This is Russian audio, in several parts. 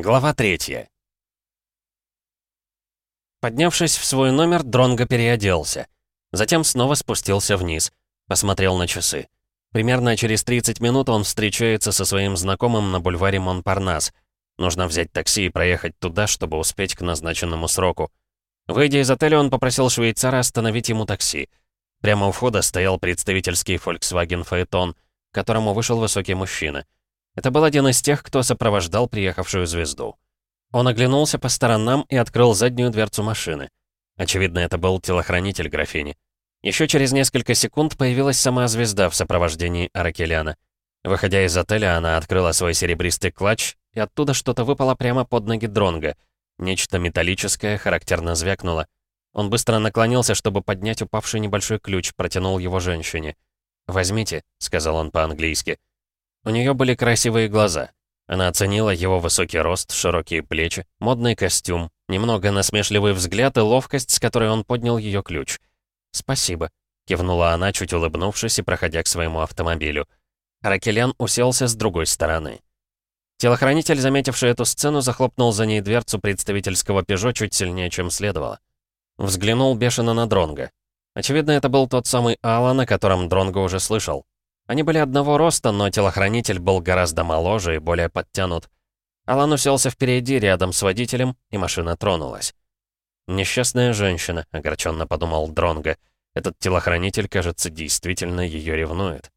Глава третья. Поднявшись в свой номер, Дронго переоделся. Затем снова спустился вниз. Посмотрел на часы. Примерно через 30 минут он встречается со своим знакомым на бульваре Монпарнас. Нужно взять такси и проехать туда, чтобы успеть к назначенному сроку. Выйдя из отеля, он попросил швейцара остановить ему такси. Прямо у входа стоял представительский Volkswagen Phaeton, к которому вышел высокий мужчина. Это был один из тех, кто сопровождал приехавшую звезду. Он оглянулся по сторонам и открыл заднюю дверцу машины. Очевидно, это был телохранитель графини. Еще через несколько секунд появилась сама звезда в сопровождении Аракеляна. Выходя из отеля, она открыла свой серебристый клатч, и оттуда что-то выпало прямо под ноги Дронга. Нечто металлическое характерно звякнуло. Он быстро наклонился, чтобы поднять упавший небольшой ключ, протянул его женщине. «Возьмите», — сказал он по-английски. У нее были красивые глаза. Она оценила его высокий рост, широкие плечи, модный костюм, немного насмешливый взгляд и ловкость, с которой он поднял ее ключ. «Спасибо», — кивнула она, чуть улыбнувшись и проходя к своему автомобилю. Ракелян уселся с другой стороны. Телохранитель, заметивший эту сцену, захлопнул за ней дверцу представительского «Пежо» чуть сильнее, чем следовало. Взглянул бешено на Дронга. Очевидно, это был тот самый Алан, о котором Дронго уже слышал. Они были одного роста, но телохранитель был гораздо моложе и более подтянут. Алан уселся впереди, рядом с водителем, и машина тронулась. «Несчастная женщина», — огорченно подумал Дронго. «Этот телохранитель, кажется, действительно ее ревнует».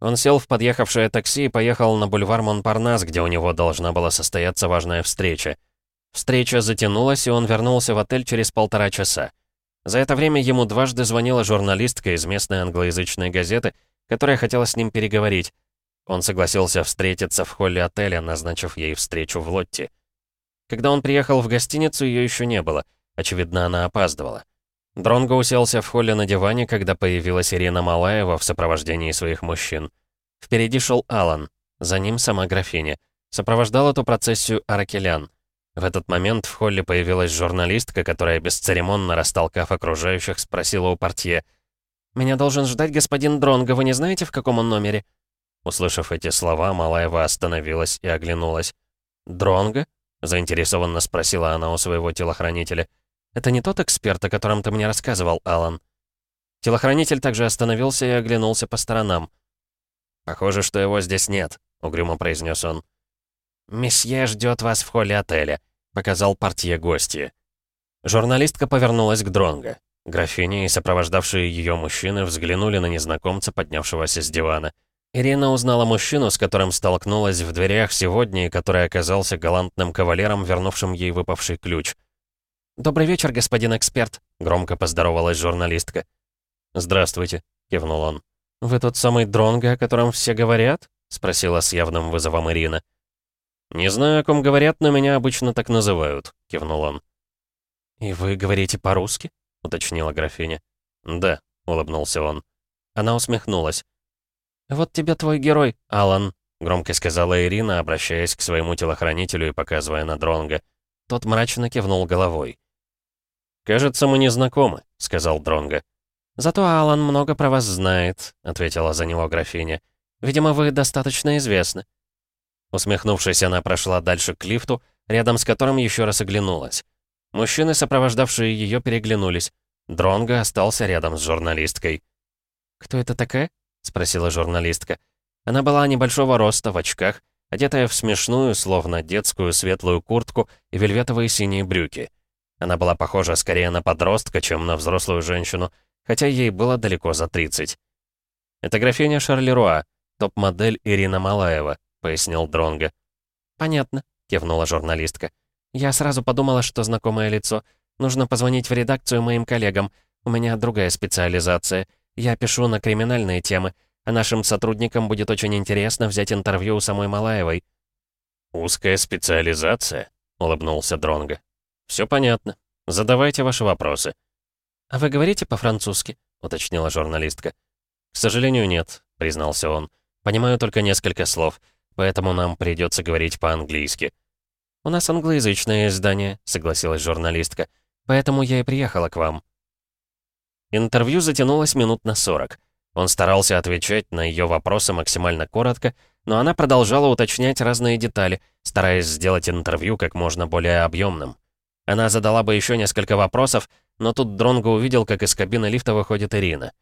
Он сел в подъехавшее такси и поехал на бульвар Монпарнас, где у него должна была состояться важная встреча. Встреча затянулась, и он вернулся в отель через полтора часа. За это время ему дважды звонила журналистка из местной англоязычной газеты — которая хотела с ним переговорить. Он согласился встретиться в холле отеля, назначив ей встречу в Лотте. Когда он приехал в гостиницу, ее еще не было. Очевидно, она опаздывала. Дронго уселся в холле на диване, когда появилась Ирина Малаева в сопровождении своих мужчин. Впереди шел Алан, за ним сама графиня. Сопровождал эту процессию Аракелян. В этот момент в холле появилась журналистка, которая, бесцеремонно растолкав окружающих, спросила у портье — «Меня должен ждать господин Дронго, вы не знаете, в каком он номере?» Услышав эти слова, Малаева остановилась и оглянулась. «Дронго?» — заинтересованно спросила она у своего телохранителя. «Это не тот эксперт, о котором ты мне рассказывал, Алан?» Телохранитель также остановился и оглянулся по сторонам. «Похоже, что его здесь нет», — угрюмо произнес он. «Месье ждет вас в холле отеля», — показал портье гостья. Журналистка повернулась к Дронго. Графиня и сопровождавшие ее мужчины взглянули на незнакомца, поднявшегося с дивана. Ирина узнала мужчину, с которым столкнулась в дверях сегодня и который оказался галантным кавалером, вернувшим ей выпавший ключ. «Добрый вечер, господин эксперт», — громко поздоровалась журналистка. «Здравствуйте», — кивнул он. «Вы тот самый Дронго, о котором все говорят?» — спросила с явным вызовом Ирина. «Не знаю, о ком говорят, но меня обычно так называют», — кивнул он. «И вы говорите по-русски?» — уточнила графиня. «Да», — улыбнулся он. Она усмехнулась. «Вот тебе твой герой, Алан», — громко сказала Ирина, обращаясь к своему телохранителю и показывая на Дронга. Тот мрачно кивнул головой. «Кажется, мы не знакомы», — сказал Дронга. «Зато Алан много про вас знает», — ответила за него графиня. «Видимо, вы достаточно известны». Усмехнувшись, она прошла дальше к лифту, рядом с которым еще раз оглянулась. Мужчины, сопровождавшие ее, переглянулись. Дронго остался рядом с журналисткой. «Кто это такая?» — спросила журналистка. Она была небольшого роста, в очках, одетая в смешную, словно детскую светлую куртку и вельветовые синие брюки. Она была похожа скорее на подростка, чем на взрослую женщину, хотя ей было далеко за 30. «Это графиня Шарлеруа, топ-модель Ирина Малаева», — пояснил Дронго. «Понятно», — кивнула журналистка. Я сразу подумала, что знакомое лицо. Нужно позвонить в редакцию моим коллегам. У меня другая специализация. Я пишу на криминальные темы, а нашим сотрудникам будет очень интересно взять интервью у самой Малаевой». «Узкая специализация?» — улыбнулся Дронго. «Все понятно. Задавайте ваши вопросы». «А вы говорите по-французски?» — уточнила журналистка. «К сожалению, нет», — признался он. «Понимаю только несколько слов, поэтому нам придется говорить по-английски». «У нас англоязычное издание», — согласилась журналистка. «Поэтому я и приехала к вам». Интервью затянулось минут на сорок. Он старался отвечать на ее вопросы максимально коротко, но она продолжала уточнять разные детали, стараясь сделать интервью как можно более объемным. Она задала бы еще несколько вопросов, но тут Дронго увидел, как из кабины лифта выходит Ирина.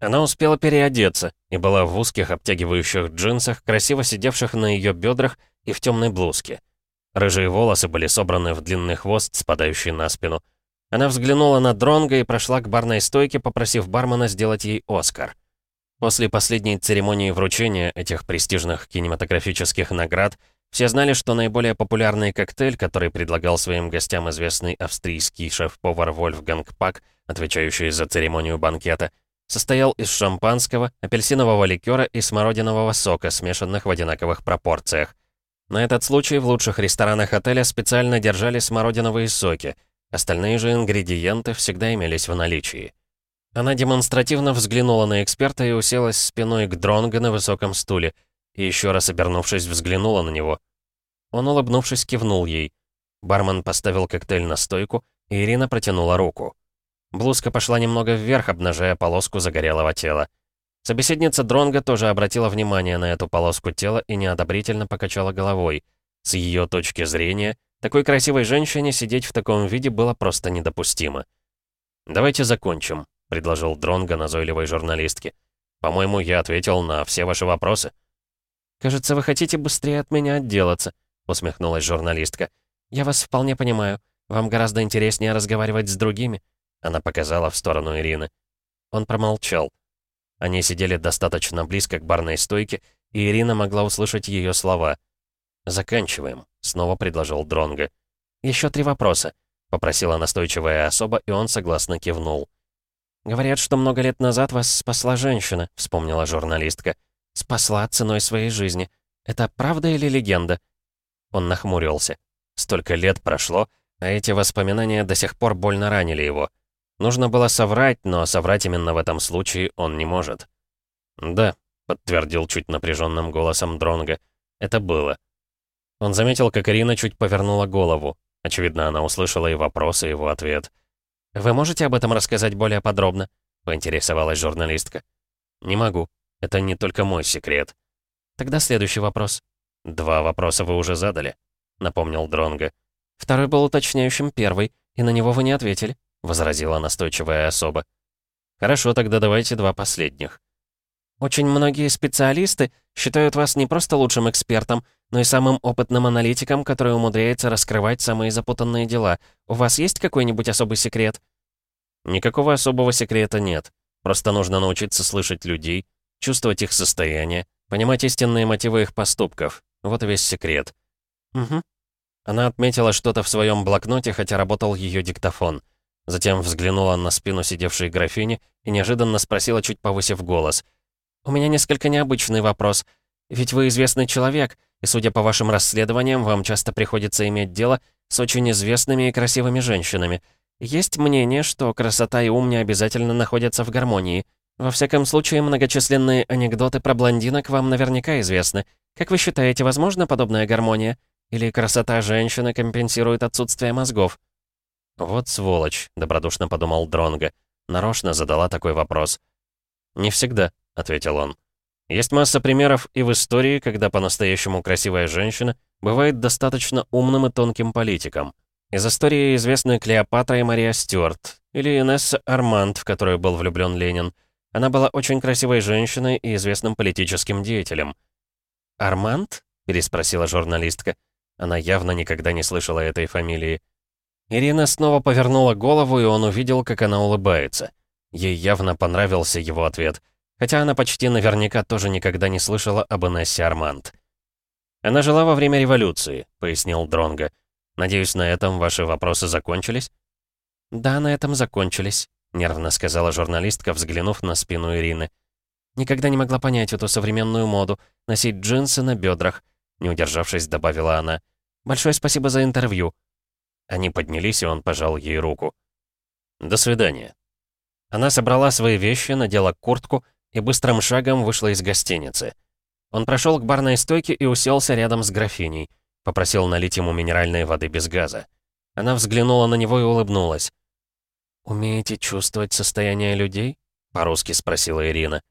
Она успела переодеться и была в узких обтягивающих джинсах, красиво сидевших на ее бедрах и в темной блузке. Рыжие волосы были собраны в длинный хвост, спадающий на спину. Она взглянула на Дронга и прошла к барной стойке, попросив бармена сделать ей Оскар. После последней церемонии вручения этих престижных кинематографических наград все знали, что наиболее популярный коктейль, который предлагал своим гостям известный австрийский шеф-повар Вольфганг Пак, отвечающий за церемонию банкета, состоял из шампанского, апельсинового ликера и смородинового сока, смешанных в одинаковых пропорциях. На этот случай в лучших ресторанах отеля специально держали смородиновые соки, остальные же ингредиенты всегда имелись в наличии. Она демонстративно взглянула на эксперта и уселась спиной к Дронго на высоком стуле, и еще раз обернувшись, взглянула на него. Он, улыбнувшись, кивнул ей. Бармен поставил коктейль на стойку, и Ирина протянула руку. Блузка пошла немного вверх, обнажая полоску загорелого тела. Собеседница Дронга тоже обратила внимание на эту полоску тела и неодобрительно покачала головой. С ее точки зрения, такой красивой женщине сидеть в таком виде было просто недопустимо. «Давайте закончим», — предложил Дронга назойливой журналистке. «По-моему, я ответил на все ваши вопросы». «Кажется, вы хотите быстрее от меня отделаться», — усмехнулась журналистка. «Я вас вполне понимаю. Вам гораздо интереснее разговаривать с другими». Она показала в сторону Ирины. Он промолчал. Они сидели достаточно близко к барной стойке, и Ирина могла услышать ее слова. «Заканчиваем», — снова предложил Дронго. «Еще три вопроса», — попросила настойчивая особа, и он согласно кивнул. «Говорят, что много лет назад вас спасла женщина», — вспомнила журналистка. «Спасла ценой своей жизни. Это правда или легенда?» Он нахмурился. Столько лет прошло, а эти воспоминания до сих пор больно ранили его. Нужно было соврать, но соврать именно в этом случае он не может. «Да», — подтвердил чуть напряженным голосом Дронга. «Это было». Он заметил, как Ирина чуть повернула голову. Очевидно, она услышала и вопрос, и его ответ. «Вы можете об этом рассказать более подробно?» — поинтересовалась журналистка. «Не могу. Это не только мой секрет». «Тогда следующий вопрос». «Два вопроса вы уже задали», — напомнил Дронга. «Второй был уточняющим первый, и на него вы не ответили» возразила настойчивая особа. «Хорошо, тогда давайте два последних». «Очень многие специалисты считают вас не просто лучшим экспертом, но и самым опытным аналитиком, который умудряется раскрывать самые запутанные дела. У вас есть какой-нибудь особый секрет?» «Никакого особого секрета нет. Просто нужно научиться слышать людей, чувствовать их состояние, понимать истинные мотивы их поступков. Вот и весь секрет». «Угу». Она отметила что-то в своем блокноте, хотя работал ее диктофон. Затем взглянула на спину сидевшей графини и неожиданно спросила, чуть повысив голос. «У меня несколько необычный вопрос. Ведь вы известный человек, и, судя по вашим расследованиям, вам часто приходится иметь дело с очень известными и красивыми женщинами. Есть мнение, что красота и ум не обязательно находятся в гармонии. Во всяком случае, многочисленные анекдоты про блондинок вам наверняка известны. Как вы считаете, возможна подобная гармония? Или красота женщины компенсирует отсутствие мозгов?» «Вот сволочь», — добродушно подумал Дронга. Нарочно задала такой вопрос. «Не всегда», — ответил он. «Есть масса примеров и в истории, когда по-настоящему красивая женщина бывает достаточно умным и тонким политиком. Из истории известны Клеопатра и Мария Стюарт, или Инесса Арманд, в которую был влюблен Ленин. Она была очень красивой женщиной и известным политическим деятелем. «Арманд?» — переспросила журналистка. Она явно никогда не слышала этой фамилии. Ирина снова повернула голову, и он увидел, как она улыбается. Ей явно понравился его ответ, хотя она почти наверняка тоже никогда не слышала об Инессе Арманд. «Она жила во время революции», — пояснил Дронга. «Надеюсь, на этом ваши вопросы закончились?» «Да, на этом закончились», — нервно сказала журналистка, взглянув на спину Ирины. «Никогда не могла понять эту современную моду — носить джинсы на бедрах», — не удержавшись, добавила она. «Большое спасибо за интервью». Они поднялись, и он пожал ей руку. «До свидания». Она собрала свои вещи, надела куртку и быстрым шагом вышла из гостиницы. Он прошел к барной стойке и уселся рядом с графиней. Попросил налить ему минеральной воды без газа. Она взглянула на него и улыбнулась. «Умеете чувствовать состояние людей?» — по-русски спросила Ирина.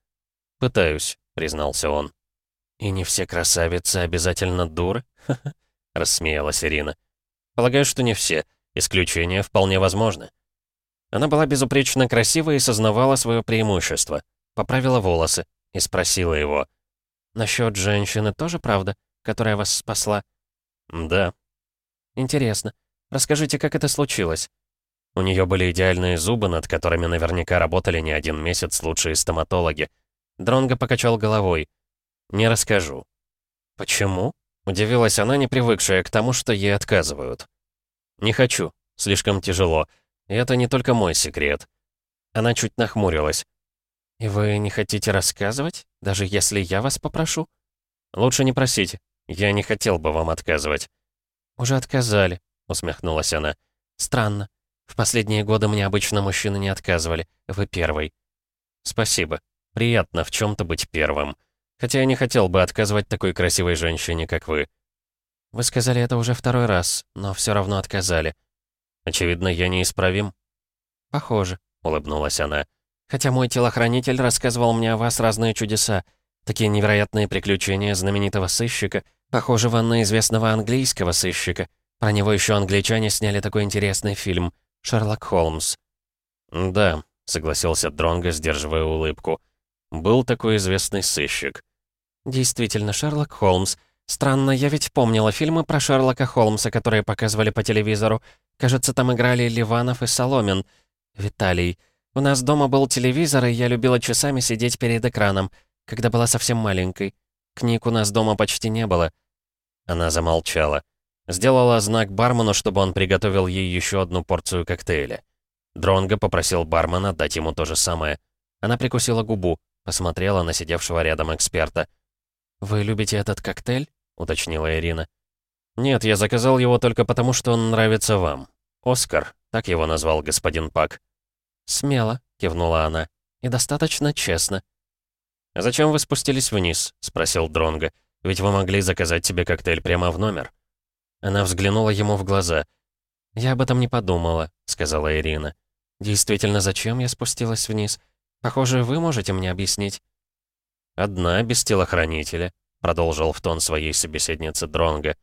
«Пытаюсь», — признался он. «И не все красавицы обязательно дуры?» — рассмеялась Ирина. «Полагаю, что не все. Исключения вполне возможны». Она была безупречно красива и сознавала свое преимущество. Поправила волосы и спросила его. «Насчет женщины тоже правда, которая вас спасла?» «Да». «Интересно. Расскажите, как это случилось?» У нее были идеальные зубы, над которыми наверняка работали не один месяц лучшие стоматологи. Дронго покачал головой. «Не расскажу». «Почему?» — удивилась она, не привыкшая к тому, что ей отказывают. «Не хочу. Слишком тяжело. И это не только мой секрет». Она чуть нахмурилась. «И вы не хотите рассказывать, даже если я вас попрошу?» «Лучше не просите. Я не хотел бы вам отказывать». «Уже отказали», — усмехнулась она. «Странно. В последние годы мне обычно мужчины не отказывали. Вы первый». «Спасибо. Приятно в чем то быть первым. Хотя я не хотел бы отказывать такой красивой женщине, как вы». «Вы сказали это уже второй раз, но все равно отказали». «Очевидно, я неисправим». «Похоже», — улыбнулась она. «Хотя мой телохранитель рассказывал мне о вас разные чудеса. Такие невероятные приключения знаменитого сыщика, похожего на известного английского сыщика. Про него еще англичане сняли такой интересный фильм «Шерлок Холмс». «Да», — согласился Дронго, сдерживая улыбку. «Был такой известный сыщик». «Действительно, Шерлок Холмс. Странно, я ведь помнила фильмы про Шерлока Холмса, которые показывали по телевизору. Кажется, там играли Ливанов и Соломин. Виталий. У нас дома был телевизор, и я любила часами сидеть перед экраном, когда была совсем маленькой. Книг у нас дома почти не было». Она замолчала. Сделала знак бармену, чтобы он приготовил ей еще одну порцию коктейля. Дронго попросил бармена дать ему то же самое. Она прикусила губу, посмотрела на сидевшего рядом эксперта. «Вы любите этот коктейль?» — уточнила Ирина. «Нет, я заказал его только потому, что он нравится вам. Оскар», — так его назвал господин Пак. «Смело», — кивнула она, — «и достаточно честно». «А зачем вы спустились вниз?» — спросил Дронго. «Ведь вы могли заказать себе коктейль прямо в номер». Она взглянула ему в глаза. «Я об этом не подумала», — сказала Ирина. «Действительно, зачем я спустилась вниз? Похоже, вы можете мне объяснить». «Одна, без телохранителя», — продолжил в тон своей собеседницы Дронга.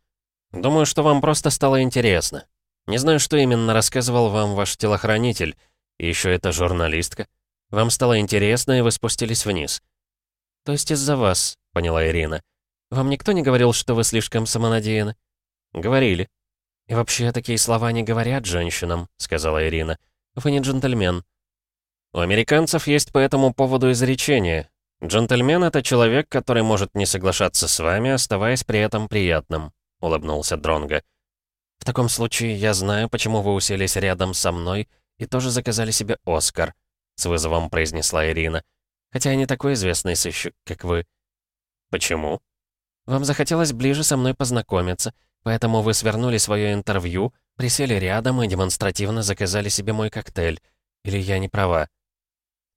«Думаю, что вам просто стало интересно. Не знаю, что именно рассказывал вам ваш телохранитель. И еще эта журналистка. Вам стало интересно, и вы спустились вниз». «То есть из-за вас», — поняла Ирина. «Вам никто не говорил, что вы слишком самонадеяны?» «Говорили». «И вообще такие слова не говорят женщинам», — сказала Ирина. «Вы не джентльмен». «У американцев есть по этому поводу изречение. Джентльмен — это человек, который может не соглашаться с вами, оставаясь при этом приятным», — улыбнулся Дронго. «В таком случае я знаю, почему вы уселись рядом со мной и тоже заказали себе Оскар», — с вызовом произнесла Ирина. «Хотя я не такой известный сыщик, как вы». «Почему?» «Вам захотелось ближе со мной познакомиться, Поэтому вы свернули свое интервью, присели рядом и демонстративно заказали себе мой коктейль. Или я не права?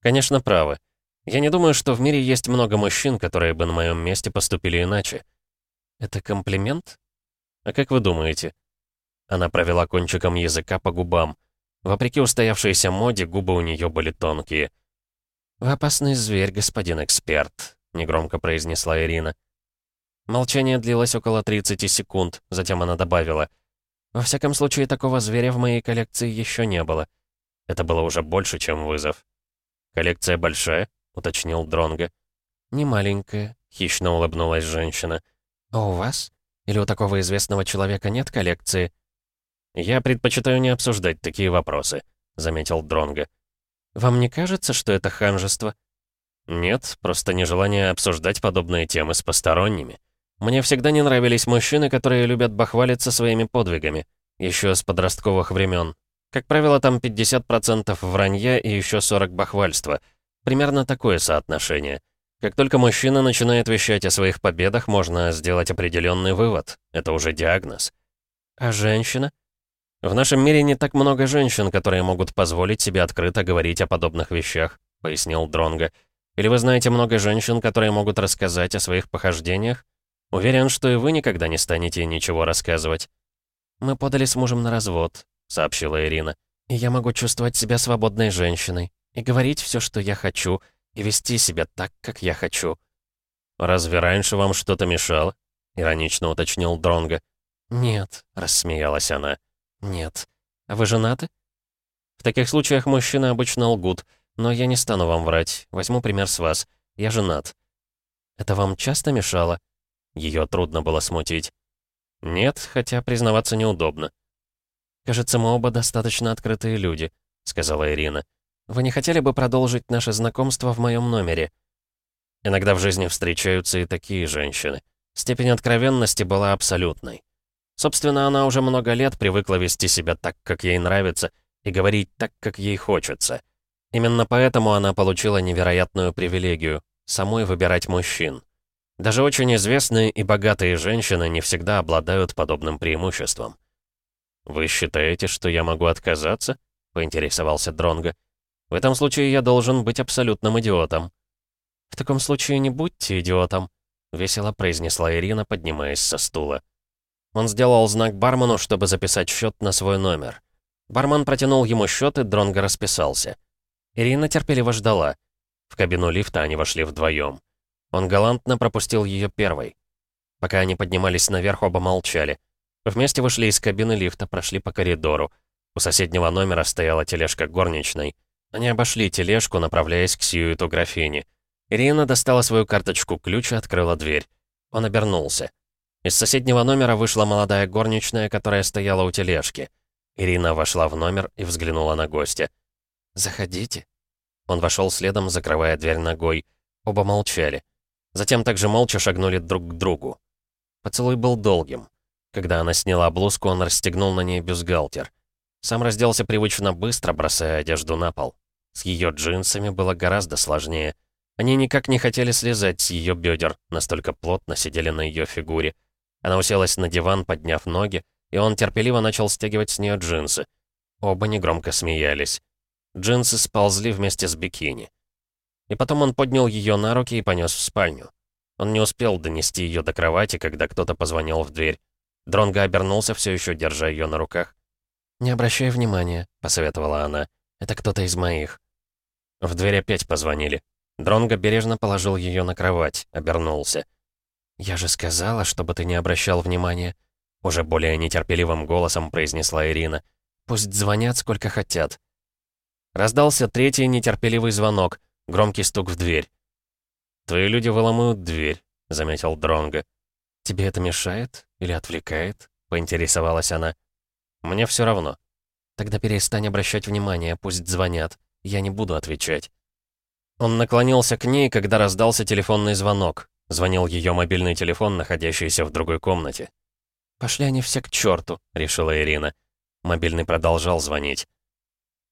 Конечно, правы. Я не думаю, что в мире есть много мужчин, которые бы на моем месте поступили иначе. Это комплимент? А как вы думаете? Она провела кончиком языка по губам. Вопреки устоявшейся моде, губы у нее были тонкие. «Вы опасный зверь, господин эксперт», — негромко произнесла Ирина. Молчание длилось около 30 секунд, затем она добавила. «Во всяком случае, такого зверя в моей коллекции еще не было». Это было уже больше, чем вызов. «Коллекция большая?» — уточнил Дронго. «Не маленькая», — хищно улыбнулась женщина. «А у вас? Или у такого известного человека нет коллекции?» «Я предпочитаю не обсуждать такие вопросы», — заметил Дронго. «Вам не кажется, что это ханжество?» «Нет, просто нежелание обсуждать подобные темы с посторонними. Мне всегда не нравились мужчины, которые любят бахвалиться своими подвигами. Еще с подростковых времен. Как правило, там 50% вранья и еще 40 бахвальства. Примерно такое соотношение. Как только мужчина начинает вещать о своих победах, можно сделать определенный вывод. Это уже диагноз. А женщина? В нашем мире не так много женщин, которые могут позволить себе открыто говорить о подобных вещах, пояснил Дронга. Или вы знаете много женщин, которые могут рассказать о своих похождениях? Уверен, что и вы никогда не станете ничего рассказывать». «Мы подали с мужем на развод», — сообщила Ирина. «И я могу чувствовать себя свободной женщиной, и говорить все, что я хочу, и вести себя так, как я хочу». «Разве раньше вам что-то мешало?» — иронично уточнил Дронго. «Нет», — рассмеялась она. «Нет. А вы женаты?» «В таких случаях мужчины обычно лгут, но я не стану вам врать. Возьму пример с вас. Я женат». «Это вам часто мешало?» Ее трудно было смутить. «Нет, хотя признаваться неудобно». «Кажется, мы оба достаточно открытые люди», — сказала Ирина. «Вы не хотели бы продолжить наше знакомство в моем номере?» Иногда в жизни встречаются и такие женщины. Степень откровенности была абсолютной. Собственно, она уже много лет привыкла вести себя так, как ей нравится, и говорить так, как ей хочется. Именно поэтому она получила невероятную привилегию — самой выбирать мужчин. Даже очень известные и богатые женщины не всегда обладают подобным преимуществом. «Вы считаете, что я могу отказаться?» — поинтересовался Дронго. «В этом случае я должен быть абсолютным идиотом». «В таком случае не будьте идиотом», — весело произнесла Ирина, поднимаясь со стула. Он сделал знак бармену, чтобы записать счет на свой номер. Бармен протянул ему счет, и Дронго расписался. Ирина терпеливо ждала. В кабину лифта они вошли вдвоем. Он галантно пропустил ее первой. Пока они поднимались наверх, оба молчали. Вместе вышли из кабины лифта, прошли по коридору. У соседнего номера стояла тележка горничной. Они обошли тележку, направляясь к Сьюиту графини. Ирина достала свою карточку-ключ и открыла дверь. Он обернулся. Из соседнего номера вышла молодая горничная, которая стояла у тележки. Ирина вошла в номер и взглянула на гостя. «Заходите». Он вошел следом, закрывая дверь ногой. Оба молчали. Затем также молча шагнули друг к другу. Поцелуй был долгим. Когда она сняла блузку, он расстегнул на ней бюстгальтер. Сам разделся привычно быстро, бросая одежду на пол. С ее джинсами было гораздо сложнее. Они никак не хотели слезать с ее бедер, настолько плотно сидели на ее фигуре. Она уселась на диван, подняв ноги, и он терпеливо начал стягивать с нее джинсы. Оба негромко смеялись. Джинсы сползли вместе с бикини. И потом он поднял ее на руки и понес в спальню. Он не успел донести ее до кровати, когда кто-то позвонил в дверь. Дронго обернулся, все еще держа ее на руках. «Не обращай внимания», — посоветовала она. «Это кто-то из моих». В дверь опять позвонили. Дронго бережно положил ее на кровать, обернулся. «Я же сказала, чтобы ты не обращал внимания», — уже более нетерпеливым голосом произнесла Ирина. «Пусть звонят сколько хотят». Раздался третий нетерпеливый звонок, громкий стук в дверь. «Твои люди выломают дверь», — заметил Дронго. «Тебе это мешает или отвлекает?» — поинтересовалась она. «Мне все равно». «Тогда перестань обращать внимание, пусть звонят. Я не буду отвечать». Он наклонился к ней, когда раздался телефонный звонок. Звонил ее мобильный телефон, находящийся в другой комнате. «Пошли они все к черту», — решила Ирина. Мобильный продолжал звонить.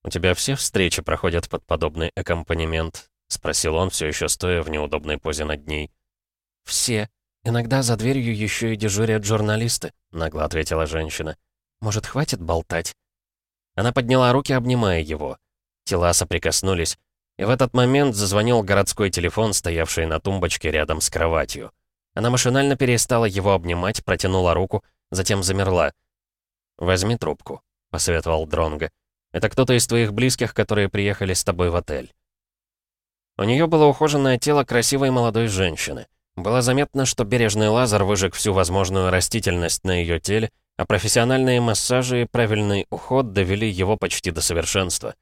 «У тебя все встречи проходят под подобный аккомпанемент?» — спросил он, все еще стоя в неудобной позе над ней. «Все. Иногда за дверью еще и дежурят журналисты», — нагло ответила женщина. «Может, хватит болтать?» Она подняла руки, обнимая его. Тела соприкоснулись. И в этот момент зазвонил городской телефон, стоявший на тумбочке рядом с кроватью. Она машинально перестала его обнимать, протянула руку, затем замерла. «Возьми трубку», — посоветовал Дронго. «Это кто-то из твоих близких, которые приехали с тобой в отель». У нее было ухоженное тело красивой молодой женщины. Было заметно, что бережный лазер выжег всю возможную растительность на ее теле, а профессиональные массажи и правильный уход довели его почти до совершенства.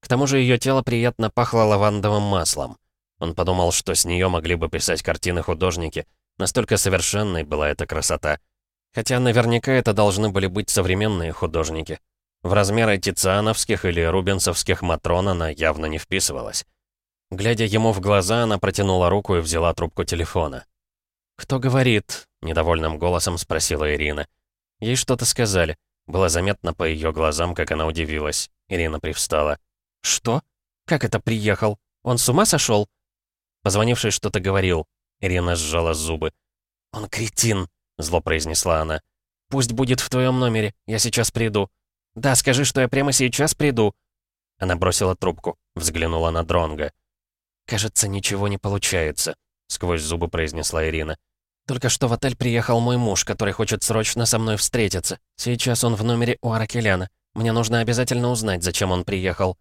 К тому же ее тело приятно пахло лавандовым маслом. Он подумал, что с нее могли бы писать картины художники. Настолько совершенной была эта красота. Хотя наверняка это должны были быть современные художники. В размеры тициановских или рубенсовских Матрон она явно не вписывалась. Глядя ему в глаза, она протянула руку и взяла трубку телефона. «Кто говорит?» — недовольным голосом спросила Ирина. Ей что-то сказали. Было заметно по ее глазам, как она удивилась. Ирина привстала. «Что? Как это приехал? Он с ума сошел?» Позвонивший что-то говорил. Ирина сжала зубы. «Он кретин», — зло произнесла она. «Пусть будет в твоем номере. Я сейчас приду». «Да, скажи, что я прямо сейчас приду». Она бросила трубку, взглянула на Дронга. «Кажется, ничего не получается», — сквозь зубы произнесла Ирина. «Только что в отель приехал мой муж, который хочет срочно со мной встретиться. Сейчас он в номере у Аракеляна. Мне нужно обязательно узнать, зачем он приехал».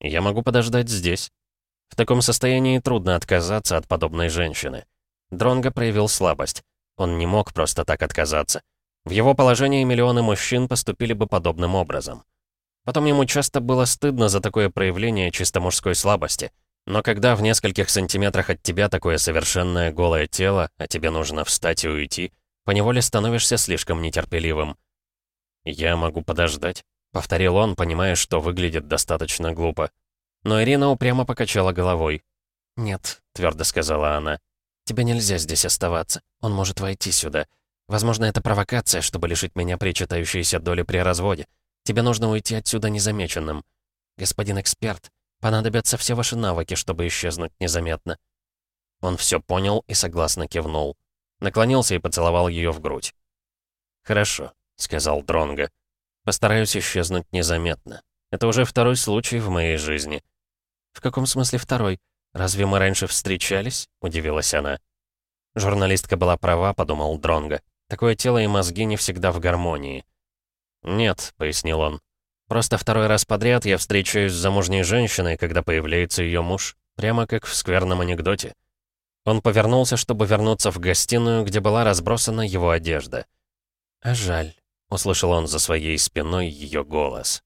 Я могу подождать здесь. В таком состоянии трудно отказаться от подобной женщины. Дронго проявил слабость. Он не мог просто так отказаться. В его положении миллионы мужчин поступили бы подобным образом. Потом ему часто было стыдно за такое проявление чисто мужской слабости. Но когда в нескольких сантиметрах от тебя такое совершенное голое тело, а тебе нужно встать и уйти, поневоле становишься слишком нетерпеливым. «Я могу подождать», — повторил он, понимая, что выглядит достаточно глупо. Но Ирина упрямо покачала головой. «Нет», — твердо сказала она, — «тебе нельзя здесь оставаться. Он может войти сюда. Возможно, это провокация, чтобы лишить меня причитающейся доли при разводе. Тебе нужно уйти отсюда незамеченным. Господин эксперт, понадобятся все ваши навыки, чтобы исчезнуть незаметно». Он все понял и согласно кивнул. Наклонился и поцеловал ее в грудь. «Хорошо», — сказал Дронго. «Постараюсь исчезнуть незаметно. Это уже второй случай в моей жизни». «В каком смысле второй? Разве мы раньше встречались?» — удивилась она. Журналистка была права, подумал Дронго. Такое тело и мозги не всегда в гармонии. «Нет», — пояснил он. «Просто второй раз подряд я встречаюсь с замужней женщиной, когда появляется ее муж, прямо как в скверном анекдоте». Он повернулся, чтобы вернуться в гостиную, где была разбросана его одежда. «А жаль», — услышал он за своей спиной ее голос.